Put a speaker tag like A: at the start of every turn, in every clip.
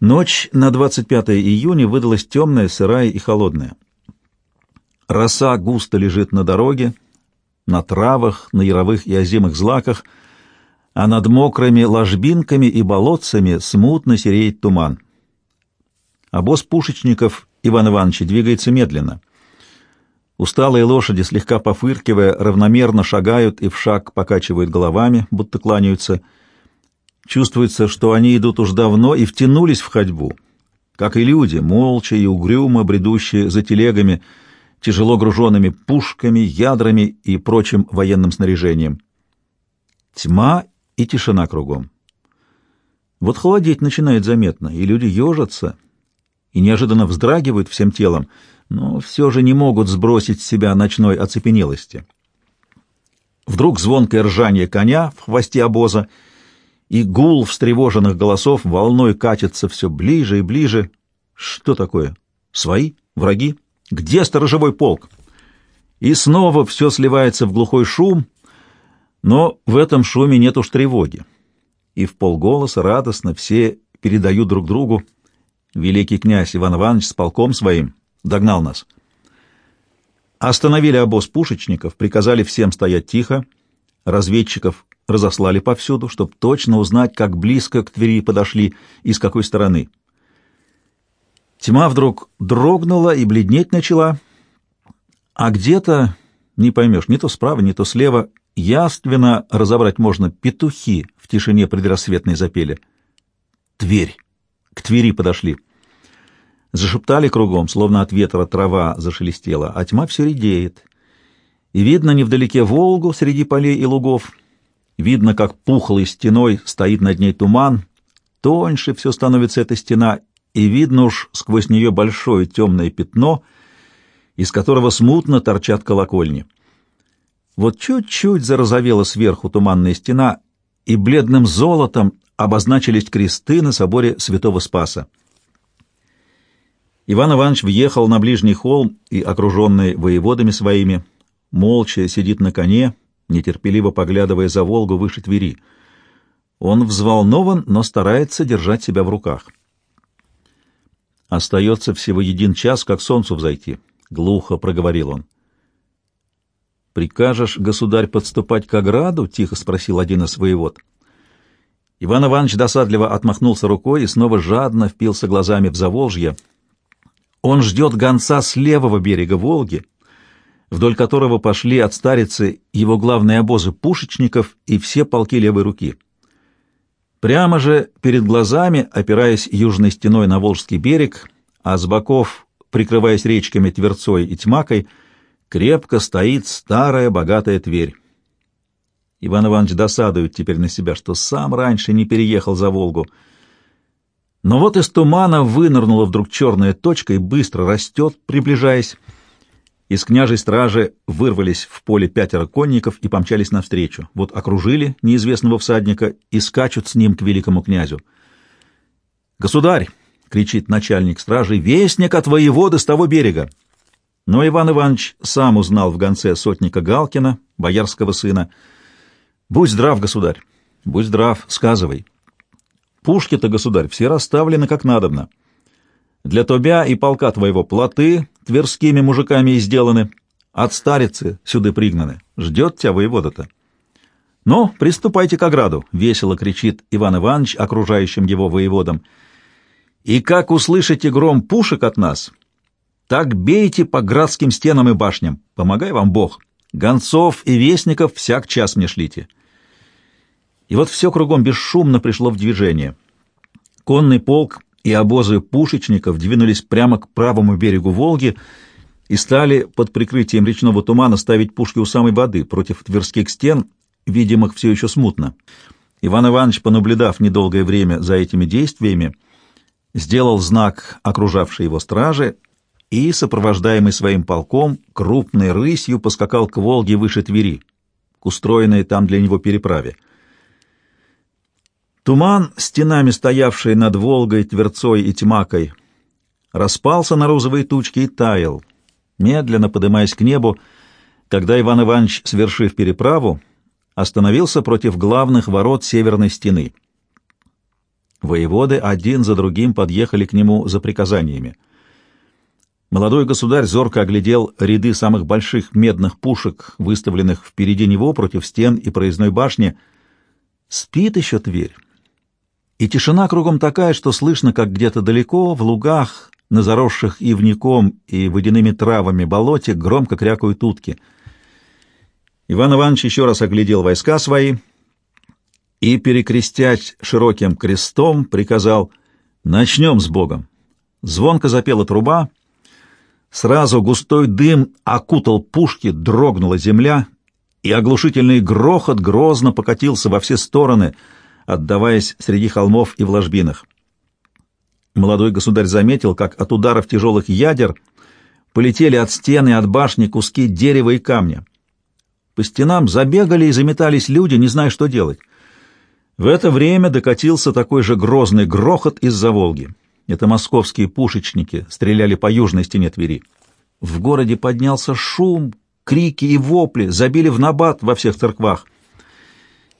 A: Ночь на 25 июня выдалась темная, сырая и холодная. Роса густо лежит на дороге, на травах, на яровых и озимых злаках, а над мокрыми ложбинками и болотцами смутно сереет туман. Обоз пушечников Иван Ивановича двигается медленно. Усталые лошади, слегка пофыркивая, равномерно шагают и в шаг покачивают головами, будто кланяются. Чувствуется, что они идут уж давно и втянулись в ходьбу, как и люди, молча и угрюмо бредущие за телегами, тяжело груженными пушками, ядрами и прочим военным снаряжением. Тьма и тишина кругом. Вот холодеть начинает заметно, и люди ежатся и неожиданно вздрагивают всем телом — но все же не могут сбросить с себя ночной оцепенелости. Вдруг звонкое ржание коня в хвосте обоза и гул встревоженных голосов волной катится все ближе и ближе. Что такое? Свои? Враги? Где сторожевой полк? И снова все сливается в глухой шум, но в этом шуме нет уж тревоги. И в полголоса радостно все передают друг другу великий князь Иван Иванович с полком своим Догнал нас. Остановили обоз пушечников, приказали всем стоять тихо. Разведчиков разослали повсюду, чтобы точно узнать, как близко к Твери подошли и с какой стороны. Тьма вдруг дрогнула и бледнеть начала, а где-то, не поймешь, не то справа, не то слева, яственно разобрать можно петухи в тишине предрассветной запели. Тверь. К Твери подошли. Зашептали кругом, словно от ветра трава зашелестела, а тьма все редеет. И видно невдалеке Волгу среди полей и лугов. Видно, как пухлой стеной стоит над ней туман. Тоньше все становится эта стена, и видно уж сквозь нее большое темное пятно, из которого смутно торчат колокольни. Вот чуть-чуть зарозовела сверху туманная стена, и бледным золотом обозначились кресты на соборе Святого Спаса. Иван Иванович въехал на ближний холм и, окруженный воеводами своими, молча сидит на коне, нетерпеливо поглядывая за Волгу выше Твери. Он взволнован, но старается держать себя в руках. «Остается всего един час, как солнцу взойти», — глухо проговорил он. «Прикажешь, государь, подступать к ограду?» — тихо спросил один из воевод. Иван Иванович досадливо отмахнулся рукой и снова жадно впился глазами в Заволжье — он ждет гонца с левого берега Волги, вдоль которого пошли от старицы его главные обозы пушечников и все полки левой руки. Прямо же перед глазами, опираясь южной стеной на Волжский берег, а с боков, прикрываясь речками Тверцой и Тьмакой, крепко стоит старая богатая Тверь. Иван Иванович досадует теперь на себя, что сам раньше не переехал за Волгу — но вот из тумана вынырнула вдруг черная точка и быстро растет, приближаясь. Из княжей стражи вырвались в поле пятеро конников и помчались навстречу. Вот окружили неизвестного всадника и скачут с ним к великому князю. «Государь!» — кричит начальник стражи. «Вестник от воеводы с того берега!» Но Иван Иванович сам узнал в гонце сотника Галкина, боярского сына. «Будь здрав, государь! Будь здрав, сказывай!» Пушки-то, государь, все расставлены как надобно. Для тебя и полка твоего плоты тверскими мужиками и сделаны, от старицы сюда пригнаны. Ждет тебя воевода-то. «Ну, приступайте к ограду!» — весело кричит Иван Иванович окружающим его воеводам. «И как услышите гром пушек от нас, так бейте по градским стенам и башням. Помогай вам Бог. Гонцов и вестников всяк час мне шлите». И вот все кругом бесшумно пришло в движение. Конный полк и обозы пушечников двинулись прямо к правому берегу Волги и стали под прикрытием речного тумана ставить пушки у самой воды против тверских стен, видимых все еще смутно. Иван Иванович, понаблюдав недолгое время за этими действиями, сделал знак окружавшей его стражи и, сопровождаемый своим полком, крупной рысью поскакал к Волге выше Твери, к устроенной там для него переправе. Туман, стенами стоявший над Волгой, Тверцой и Тьмакой, распался на розовые тучки и таял, медленно подымаясь к небу, когда Иван Иванович, свершив переправу, остановился против главных ворот северной стены. Воеводы один за другим подъехали к нему за приказаниями. Молодой государь зорко оглядел ряды самых больших медных пушек, выставленных впереди него против стен и проездной башни. Спит еще Тверь. И тишина кругом такая, что слышно, как где-то далеко, в лугах, на заросших ивником и водяными травами болоте, громко крякают утки. Иван Иванович еще раз оглядел войска свои и, перекрестясь широким крестом, приказал «Начнем с Богом». Звонко запела труба, Сразу густой дым окутал пушки, дрогнула земля, и оглушительный грохот грозно покатился во все стороны, отдаваясь среди холмов и в ложбинах. Молодой государь заметил, как от ударов тяжелых ядер полетели от стены и от башни куски дерева и камня. По стенам забегали и заметались люди, не зная, что делать. В это время докатился такой же грозный грохот из-за Волги. Это московские пушечники стреляли по южной стене Твери. В городе поднялся шум, крики и вопли, забили в набат во всех церквах.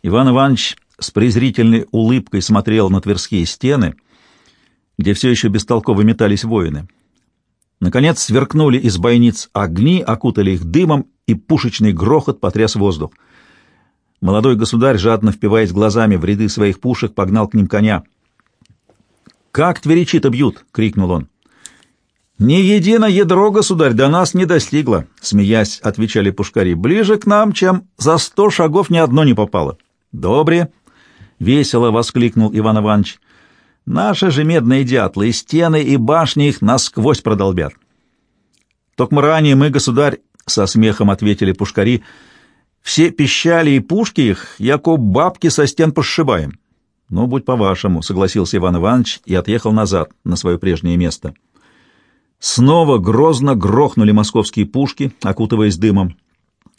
A: Иван Иванович с презрительной улыбкой смотрел на тверские стены, где все еще бестолково метались воины. Наконец сверкнули из бойниц огни, окутали их дымом, и пушечный грохот потряс воздух. Молодой государь, жадно впиваясь глазами в ряды своих пушек, погнал к ним коня — «Как тверичи-то бьют!» — крикнул он. «Ни едино ядро, государь, до нас не достигло», — смеясь, отвечали пушкари. «Ближе к нам, чем за сто шагов ни одно не попало». «Добре!» — весело воскликнул Иван Иванович. «Наши же медные дятлы, и стены, и башни их насквозь продолбят». «Токмо ранее мы, государь», — со смехом ответили пушкари, — «все пищали и пушки их, яко бабки со стен пошибаем». «Ну, будь по-вашему», — согласился Иван Иванович и отъехал назад, на свое прежнее место. Снова грозно грохнули московские пушки, окутываясь дымом.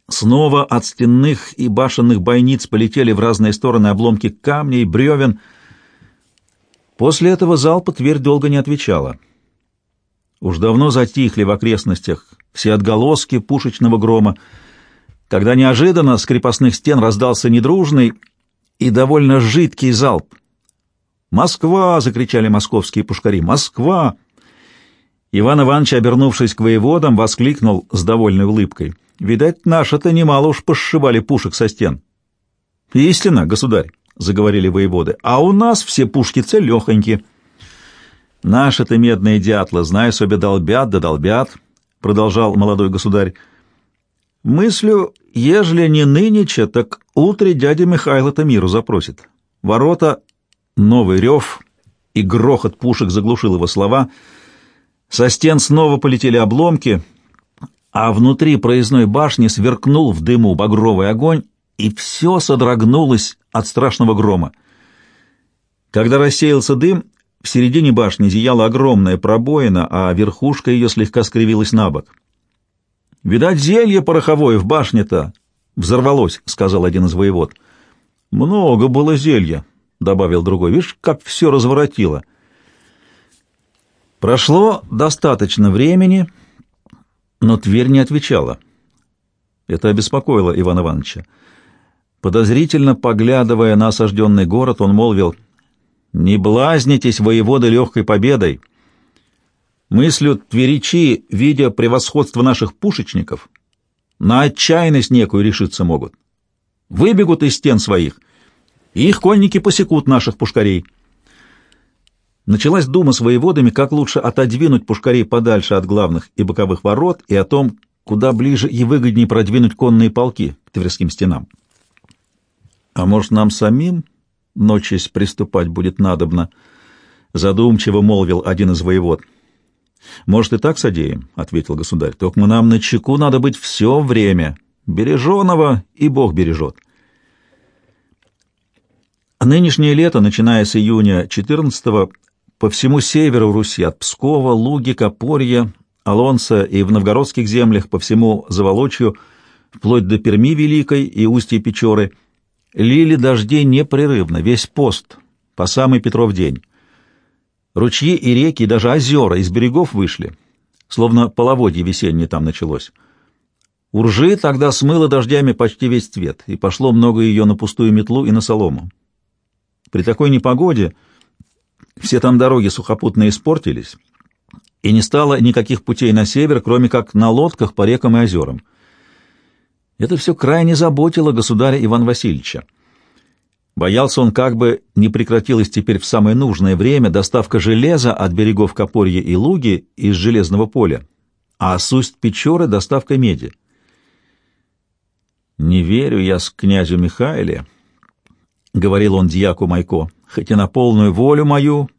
A: Снова от стенных и башенных бойниц полетели в разные стороны обломки камней, бревен. После этого залпа Тверь долго не отвечала. Уж давно затихли в окрестностях все отголоски пушечного грома, когда неожиданно с крепостных стен раздался недружный и довольно жидкий залп. «Москва!» — закричали московские пушкари. «Москва!» Иван Иванович, обернувшись к воеводам, воскликнул с довольной улыбкой. «Видать, наши-то немало уж пошибали пушек со стен». «Истинно, государь!» — заговорили воеводы. «А у нас все пушки целехоньки». «Наши-то медные дятлы, знай себе, долбят да долбят», — продолжал молодой государь. «Мыслю, ежели не нынеча, так утре дядя Михайло-то миру запросит. Ворота, новый рев и грохот пушек заглушил его слова. Со стен снова полетели обломки, а внутри проездной башни сверкнул в дыму багровый огонь, и все содрогнулось от страшного грома. Когда рассеялся дым, в середине башни зияла огромная пробоина, а верхушка ее слегка скривилась на бок. «Видать, зелье пороховое в башне-то взорвалось», — сказал один из воевод. «Много было зелья», — добавил другой. «Видишь, как все разворотило». Прошло достаточно времени, но Тверь не отвечала. Это обеспокоило Ивана Ивановича. Подозрительно поглядывая на осажденный город, он молвил, «Не блазнитесь, воеводы, легкой победой. Мыслю тверичи, видя превосходство наших пушечников, на отчаянность некую решиться могут. Выбегут из стен своих, и их конники посекут наших пушкарей. Началась дума с воеводами, как лучше отодвинуть пушкарей подальше от главных и боковых ворот, и о том, куда ближе и выгоднее продвинуть конные полки к Тверским стенам. А может, нам самим ночись приступать будет надобно? Задумчиво молвил один из воевод. Может, и так содеем, — ответил государь. Только нам на чеку надо быть все время. Береженого и Бог бережет. Нынешнее лето, начиная с июня 14 по всему северу Руси, от Пскова, Луги, Копорья, Алонса и в новгородских землях, по всему Заволочью, вплоть до Перми Великой и устья Печоры, лили дожди непрерывно, весь пост, по самый Петров день. Ручьи и реки, даже озера из берегов вышли, словно половодье весеннее там началось. Уржи тогда смыло дождями почти весь цвет, и пошло много ее на пустую метлу и на солому. При такой непогоде Все там дороги сухопутные испортились, и не стало никаких путей на север, кроме как на лодках по рекам и озерам. Это все крайне заботило государя Ивана Васильевича. Боялся он, как бы не прекратилась теперь в самое нужное время доставка железа от берегов Копорья и Луги из Железного поля, а с усть Печоры доставка меди. «Не верю я с князю Михаиле», — говорил он дьяку Майко, — «хоть и на полную волю мою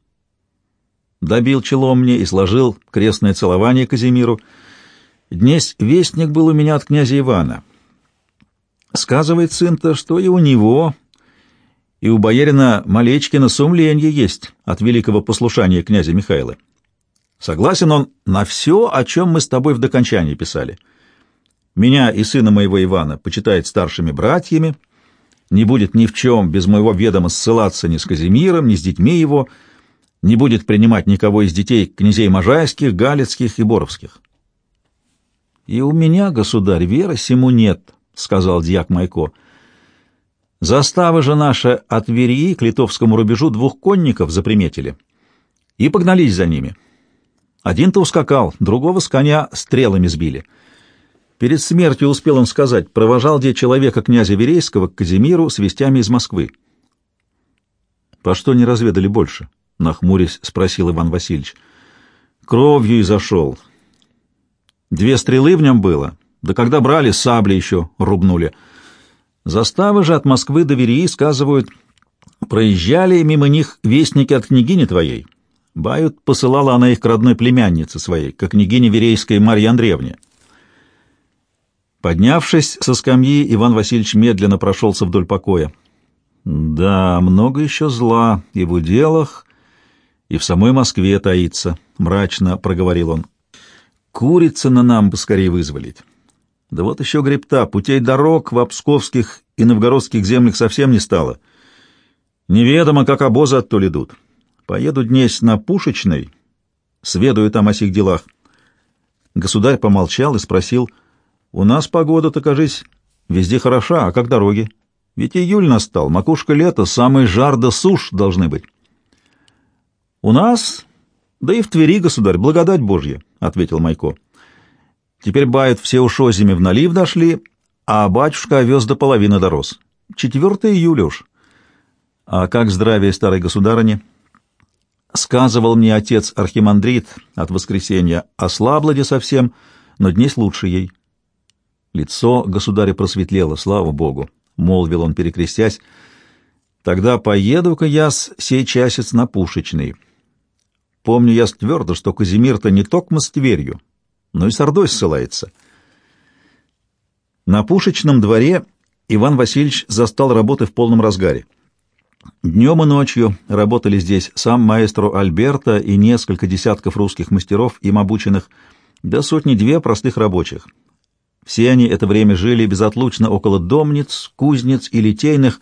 A: добил чело мне и сложил крестное целование Казимиру. Днесь вестник был у меня от князя Ивана. Сказывает сын-то, что и у него, и у боярина Малечкина сумленье есть от великого послушания князя Михаила. Согласен он на все, о чем мы с тобой в докончании писали. Меня и сына моего Ивана почитает старшими братьями, не будет ни в чем без моего ведома ссылаться ни с Казимиром, ни с детьми его, не будет принимать никого из детей князей Можайских, Галицких и Боровских. — И у меня, государь, веры сему нет, — сказал дьяк Майко. — Застава же наша от Верии к литовскому рубежу двух конников заприметили и погнались за ними. Один-то ускакал, другого с коня стрелами сбили. Перед смертью успел он сказать, провожал где человека князя Верейского к Казимиру с вестями из Москвы. — По что не разведали больше? — нахмурясь, спросил Иван Васильевич. Кровью и зашел. Две стрелы в нем было, да когда брали, сабли еще рубнули. Заставы же от Москвы до Верии, сказывают, проезжали мимо них вестники от княгини твоей. Бают, посылала она их к родной племяннице своей, к княгине Верейской Марье Андреевне. Поднявшись со скамьи, Иван Васильевич медленно прошелся вдоль покоя. Да, много еще зла и в уделах, и в самой Москве таится, — мрачно проговорил он. Курица на нам бы скорее вызволить. Да вот еще гребта, путей дорог в псковских и новгородских землях совсем не стало. Неведомо, как обозы оттуда идут. Поеду днесь на Пушечной, сведаю там о сих делах. Государь помолчал и спросил, «У нас погода-то, кажись, везде хороша, а как дороги? Ведь июль настал, макушка лета, самый жар да сушь должны быть». «У нас, да и в Твери, государь, благодать Божья», — ответил Майко. «Теперь бают все ушозими в налив дошли, а батюшка овез до половины дорос. 4 июля уж. А как здравие старой государыни?» Сказывал мне отец архимандрит от воскресенья, ослабла де совсем, но днесь лучше ей. Лицо государя просветлело, слава богу, — молвил он, перекрестясь. Тогда поеду-ка я с сей часец на Пушечный. Помню я твердо, что Казимир-то не только с Тверью, но и с Ордой ссылается. На Пушечном дворе Иван Васильевич застал работы в полном разгаре. Днем и ночью работали здесь сам маэстро Альберто и несколько десятков русских мастеров, им обученных, да сотни-две простых рабочих. Все они это время жили безотлучно около домниц, кузнец и литейных,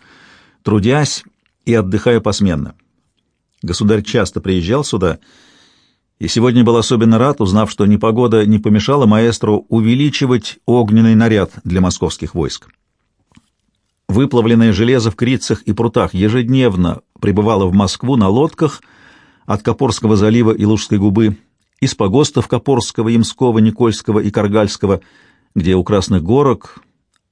A: трудясь и отдыхая посменно. Государь часто приезжал сюда, и сегодня был особенно рад, узнав, что непогода не помешала маэстро увеличивать огненный наряд для московских войск. Выплавленное железо в крицах и прутах ежедневно прибывало в Москву на лодках от Копорского залива и Лужской губы, из погостов Копорского, Ямского, Никольского и Каргальского, где у Красных горок,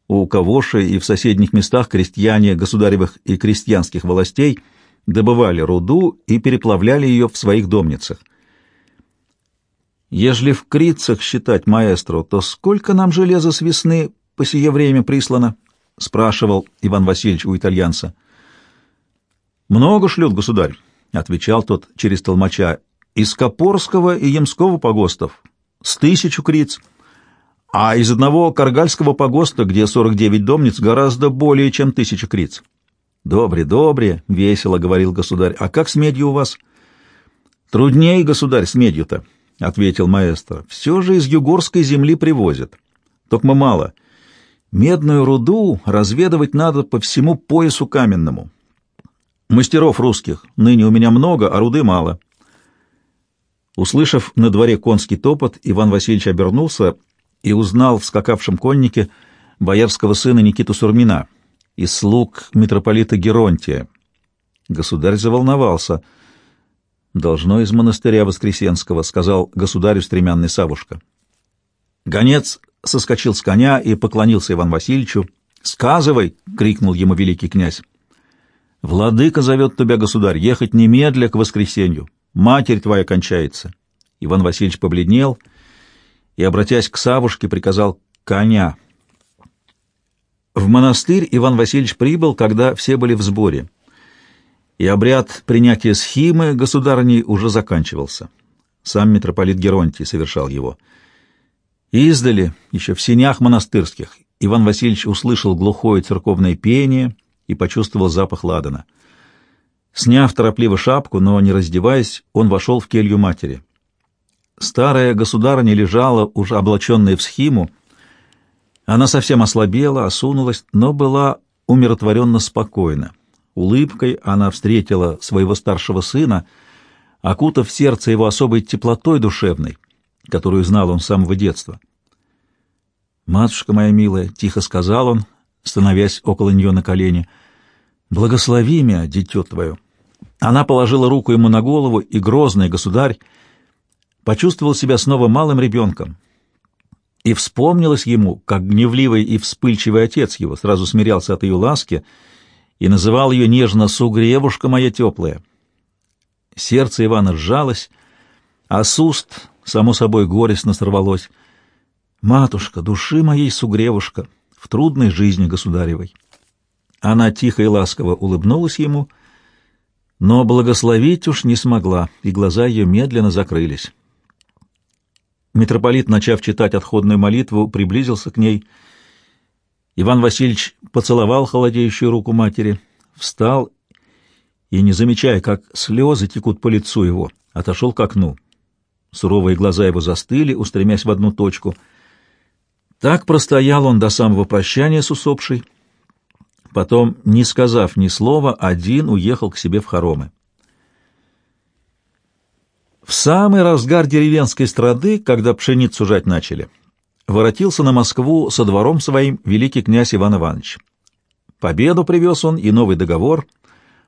A: у Кавоши и в соседних местах крестьяне государевых и крестьянских властей – добывали руду и переплавляли ее в своих домницах. Ежели в крицах считать маэстро, то сколько нам железа с весны по сие время прислано? — спрашивал Иван Васильевич у итальянца. — Много шлют, государь, — отвечал тот через толмача, — из Копорского и Ямского погостов, с тысячу криц, а из одного Каргальского погоста, где 49 домниц, гораздо более, чем тысяча криц. «Добре, добре», — весело говорил государь. «А как с медью у вас?» «Трудней, государь, с медью-то», — ответил маэстро. «Все же из югорской земли привозят. Только мало. Медную руду разведывать надо по всему поясу каменному. Мастеров русских ныне у меня много, а руды мало». Услышав на дворе конский топот, Иван Васильевич обернулся и узнал в скакавшем коннике боярского сына Никиту Сурмина — из слуг митрополита Геронтия. Государь заволновался. «Должно из монастыря Воскресенского», — сказал государю стремянный Савушка. Гонец соскочил с коня и поклонился Иван Васильевичу. «Сказывай!» — крикнул ему великий князь. «Владыка зовет тебя, государь, ехать немедля к воскресенью. Матерь твоя кончается». Иван Васильевич побледнел и, обратясь к Савушке, приказал «коня». В монастырь Иван Васильевич прибыл, когда все были в сборе, и обряд принятия схимы государней уже заканчивался. Сам митрополит Геронтий совершал его. Издали, еще в сенях монастырских, Иван Васильевич услышал глухое церковное пение и почувствовал запах ладана. Сняв торопливо шапку, но не раздеваясь, он вошел в келью матери. Старая государыня лежала, уже облаченная в схиму, она совсем ослабела, осунулась, но была умиротворенно спокойна. Улыбкой она встретила своего старшего сына, окутав сердце его особой теплотой душевной, которую знал он с самого детства. «Матушка моя милая», — тихо сказал он, становясь около нее на колени, — «благослови меня, дитё твое». Она положила руку ему на голову, и грозный государь почувствовал себя снова малым ребенком, и вспомнилось ему, как гневливый и вспыльчивый отец его сразу смирялся от ее ласки и называл ее нежно «сугревушка моя теплая». Сердце Ивана сжалось, а с уст, само собой, горестно сорвалось. «Матушка, души моей сугревушка, в трудной жизни государевой». Она тихо и ласково улыбнулась ему, но благословить уж не смогла, и глаза ее медленно закрылись. Митрополит, начав читать отходную молитву, приблизился к ней. Иван Васильевич поцеловал холодеющую руку матери, встал и, не замечая, как слезы текут по лицу его, отошел к окну. Суровые глаза его застыли, устремясь в одну точку. Так простоял он до самого прощания с усопшей. Потом, не сказав ни слова, один уехал к себе в хоромы. Самый разгар деревенской страды, когда пшеницу жать начали, воротился на Москву со двором своим великий князь Иван Иванович. Победу привез он и новый договор,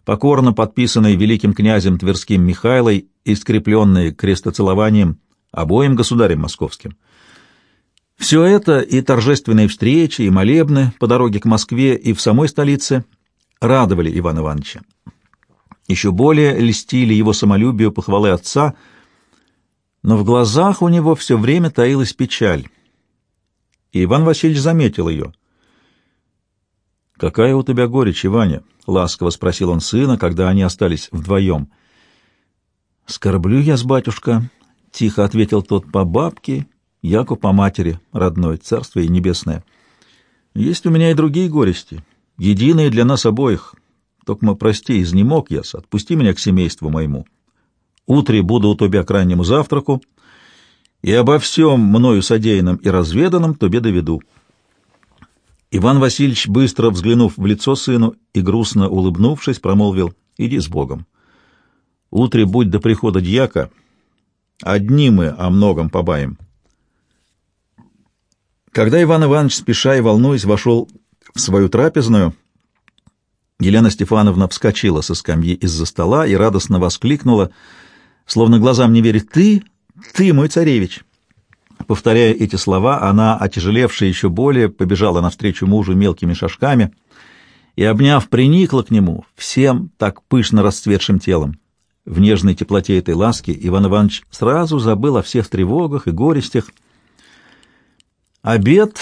A: покорно подписанный великим князем Тверским Михайлой и скрепленный крестоцелованием обоим государям московским. Все это и торжественные встречи, и молебны по дороге к Москве и в самой столице радовали Ивана Ивановича. Еще более льстили его самолюбию похвалы отца, но в глазах у него все время таилась печаль. И Иван Васильевич заметил ее. «Какая у тебя горечь, Иваня?» — ласково спросил он сына, когда они остались вдвоем. «Скорблю я с батюшка», — тихо ответил тот по бабке, яку по матери родной, царство и небесное. «Есть у меня и другие горести, единые для нас обоих, Токма прости, изнемог я, отпусти меня к семейству моему. Утре буду у тебя к раннему завтраку, и обо всем мною содеянном и разведанном тебе доведу». Иван Васильевич, быстро взглянув в лицо сыну и грустно улыбнувшись, промолвил «Иди с Богом. Утре будь до прихода дьяка, одни мы о многом побаем». Когда Иван Иванович, спеша и волнуясь, вошел в свою трапезную, Елена Стефановна вскочила со скамьи из-за стола и радостно воскликнула, словно глазам не верит, «Ты? Ты, мой царевич!» Повторяя эти слова, она, отяжелевшая еще более, побежала навстречу мужу мелкими шажками и, обняв, приникла к нему всем так пышно расцветшим телом. В нежной теплоте этой ласки Иван Иванович сразу забыл о всех тревогах и горестях. Обед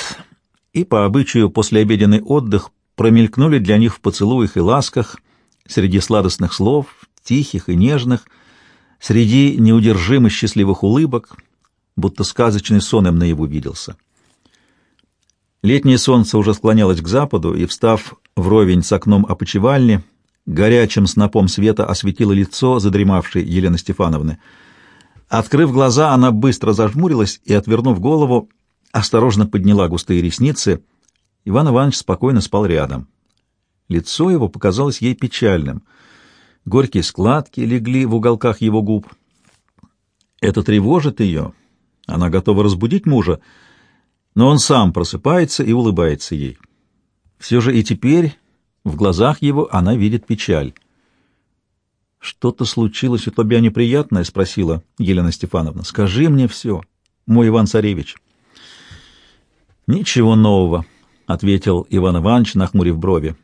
A: и, по обычаю, послеобеденный отдых промелькнули для них в поцелуях и ласках, среди сладостных слов, тихих и нежных, среди неудержимо счастливых улыбок, будто сказочный сон им наяву виделся. Летнее солнце уже склонялось к западу, и, встав вровень с окном опочивальни, горячим снопом света осветило лицо задремавшей Елены Стефановны. Открыв глаза, она быстро зажмурилась и, отвернув голову, осторожно подняла густые ресницы — Иван Иванович спокойно спал рядом. Лицо его показалось ей печальным. Горькие складки легли в уголках его губ. Это тревожит ее. Она готова разбудить мужа, но он сам просыпается и улыбается ей. Все же и теперь в глазах его она видит печаль. «Что-то случилось у тебя неприятное?» — спросила Елена Стефановна. «Скажи мне все, мой Иван-Царевич». «Ничего нового», — ответил Иван Иванович, нахмурив брови.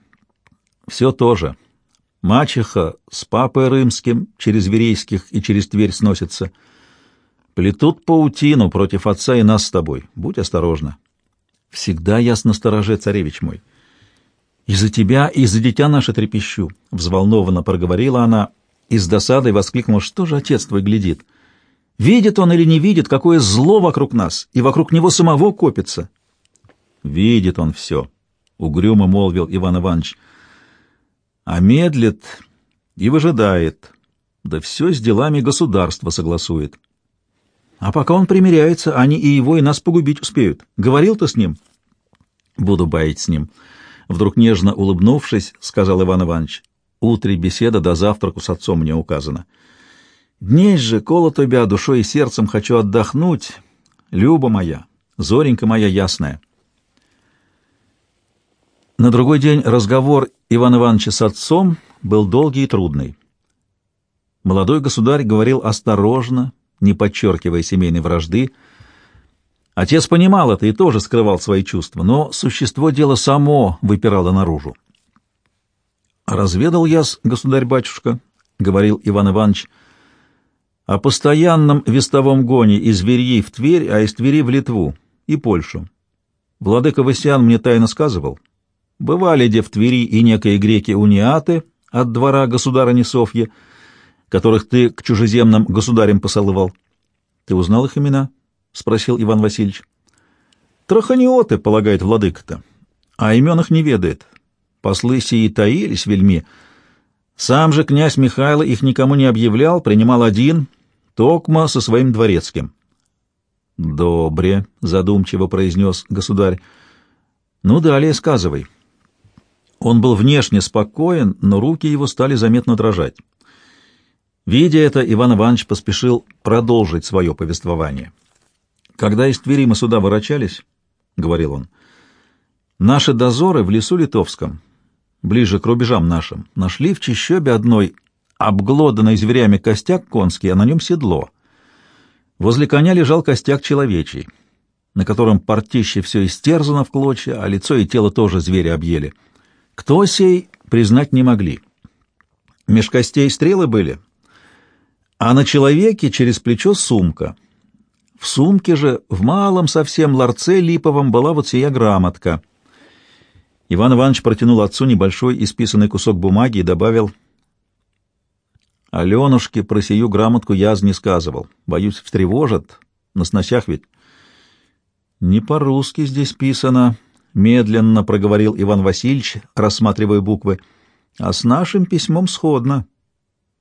A: «Все то же. Мачеха с папой римским через Верейских и через Тверь сносится. Плетут паутину против отца и нас с тобой. Будь осторожна». «Всегда ясно стороже, царевич мой». «Из-за тебя и из-за дитя наше трепещу», — взволнованно проговорила она и с досадой воскликнула, «Что же отец твой глядит? Видит он или не видит, какое зло вокруг нас, и вокруг него самого копится?» «Видит он все», — угрюмо молвил Иван Иванович, «а медлит и выжидает, да все с делами государства согласует». «А пока он примиряется, они и его, и нас погубить успеют. Говорил ты с ним?» «Буду баять с ним». Вдруг нежно улыбнувшись, сказал Иван Иванович, «Утре беседа до завтраку с отцом мне указана. Днесь же, коло тебя, душой и сердцем хочу отдохнуть, Люба моя, Зоренька моя ясная». На другой день разговор Ивана Ивановича с отцом был долгий и трудный. Молодой государь говорил осторожно, не подчеркивая семейной вражды, Отец понимал это и тоже скрывал свои чувства, но существо дела само выпирало наружу. «Разведал я, государь-батюшка», — говорил Иван Иванович, — «о постоянном вестовом гоне из Верьи в Тверь, а из Твери в Литву и Польшу. Владыка Васян мне тайно сказывал. Бывали где в Твери и некие греки-униаты от двора государыни Софьи, которых ты к чужеземным государям посылывал. Ты узнал их имена?» — спросил Иван Васильевич. «Траханиоты, — полагает владыка-то, — а имен их не ведает. Послы сии таились вельми. Сам же князь Михайло их никому не объявлял, принимал один, токма со своим дворецким». «Добре», — задумчиво произнес государь. «Ну, далее сказывай». Он был внешне спокоен, но руки его стали заметно дрожать. Видя это, Иван Иванович поспешил продолжить свое повествование. Когда из Твери мы сюда ворочались, — говорил он, — наши дозоры в лесу литовском, ближе к рубежам нашим, нашли в чащобе одной обглоданной зверями костяк конский, а на нем седло. Возле коня лежал костяк человечий, на котором портище все истерзано в клочья, а лицо и тело тоже звери объели. Кто сей, признать не могли. Меж костей стрелы были, а на человеке через плечо сумка — в сумке же, в малом совсем ларце липовом, была вот сия грамотка. Иван Иванович протянул отцу небольшой исписанный кусок бумаги и добавил «Аленушке про сию грамотку я не сказывал. Боюсь, встревожат. На сносях ведь». «Не по-русски здесь писано», — медленно проговорил Иван Васильевич, рассматривая буквы. «А с нашим письмом сходно».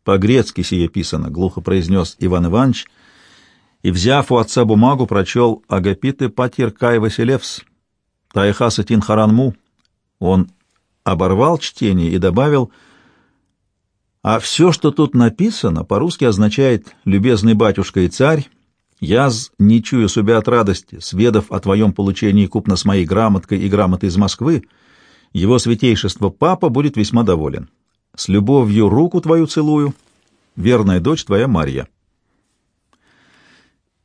A: «По-грецки сие писано», — глухо произнес Иван Иванович, — и, взяв у отца бумагу, прочел «Агапиты Патир Кай Василевс, Тайхаса Тинхаранму». Он оборвал чтение и добавил «А все, что тут написано, по-русски означает «любезный батюшка и царь», «Яз, не чую себя от радости, сведав о твоем получении купно с моей грамоткой и грамотой из Москвы, его святейшество папа будет весьма доволен. С любовью руку твою целую, верная дочь твоя Марья».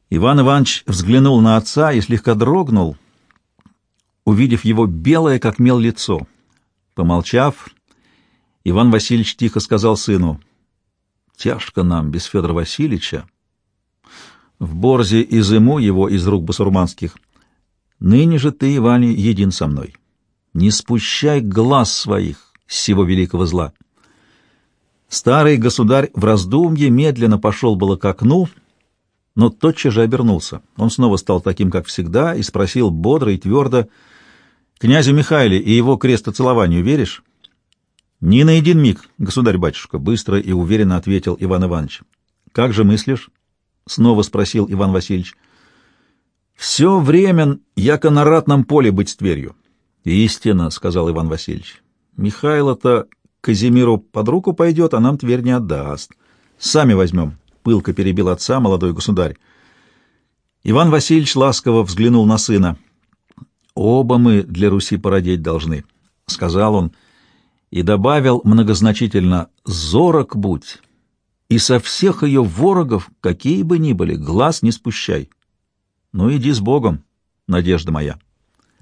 A: Иван Иванович взглянул на отца и слегка дрогнул, увидев его белое, как мел, лицо. Помолчав, Иван Васильевич тихо сказал сыну, «Тяжко нам без Федора Васильевича. В борзе изыму его из рук басурманских. Ныне же ты, Иване, един со мной. Не спущай глаз своих с сего великого зла». Старый государь в раздумье медленно пошел было к окну, — но тотчас же обернулся. Он снова стал таким, как всегда, и спросил бодро и твердо, «Князю Михаиле и его крестоцелованию веришь?» «Ни на один миг, государь-батюшка», — быстро и уверенно ответил Иван Иванович. «Как же мыслишь?» — снова спросил Иван Васильевич. «Все время яко на ратном поле быть с Тверью». «Истина», — сказал Иван Васильевич. «Михайло-то Казимиру под руку пойдет, а нам Тверь не отдаст. Сами возьмем» пылко перебил отца молодой государь. Иван Васильевич ласково взглянул на сына. «Оба мы для Руси породеть должны», — сказал он, и добавил многозначительно «зорок будь, и со всех ее ворогов, какие бы ни были, глаз не спущай. Ну, иди с Богом, надежда моя.